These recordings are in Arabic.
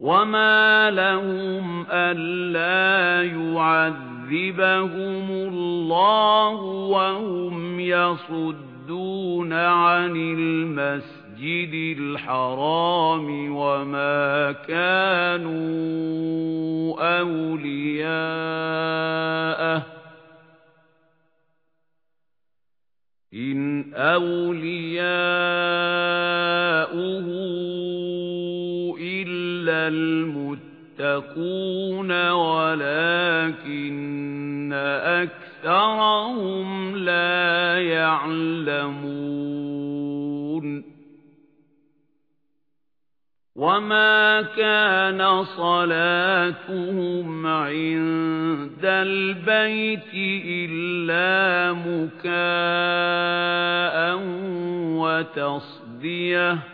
وَمَا لَهُمْ أَلَّا يُعَذِّبَهُمُ اللَّهُ وَهُمْ يَصُدُّونَ عَنِ الْمَسْجِدِ الْحَرَامِ وَمَا كَانُوا أَوْلِيَاءَهُ إِنْ أَوْلِيَاؤُهُ إِلَّا الْمُتَّقُونَ وَلَكِنَّ أَكْثَرَهُمْ لَا يَعْلَمُونَ وَمَا كَانَ صَلَاتُهُمْ عِندَ الْبَيْتِ إِلَّا مُكَاءً وَتَصْدِيَةً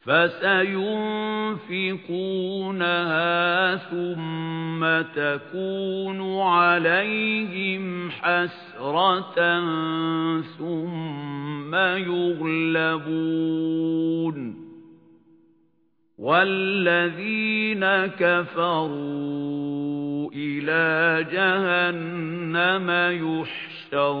فَسَيُنْفِقُونَهَا ثُمَّ تَكُونُ عَلَيْهِمْ حَسْرَةً ثُمَّ يُغْلَبُونَ وَالَّذِينَ كَفَرُوا إِلَى جَهَنَّمَ يُحْشَرُونَ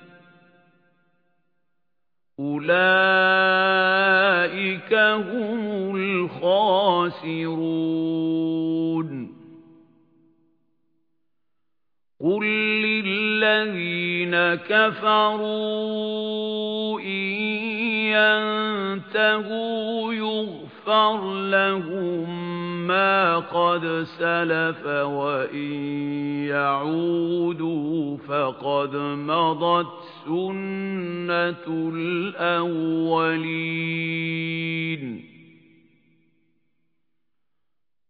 أُولَئِكَ هُمُ الْخَاسِرُونَ قُل لِّلَّذِينَ كَفَرُوا إِن يَنتَهُوا يُغْفَرْ لَهُم مَا قَدْ سَلَفَ وَإِن يَعُودُوا فَقَدْ مَضَتْ سُنَّةُ الْأَوَّلِينَ.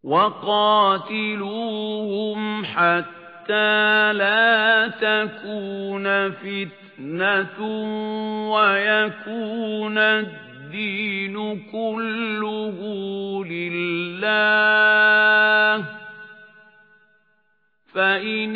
وَقَاتِلُوهُمْ حَتَّى لَا تَكُونَ فِتْنَةٌ وَيَكُونَ الدِّينُ كُلُّهُ لِلَّهِ. فَإِنِ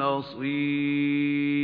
نصير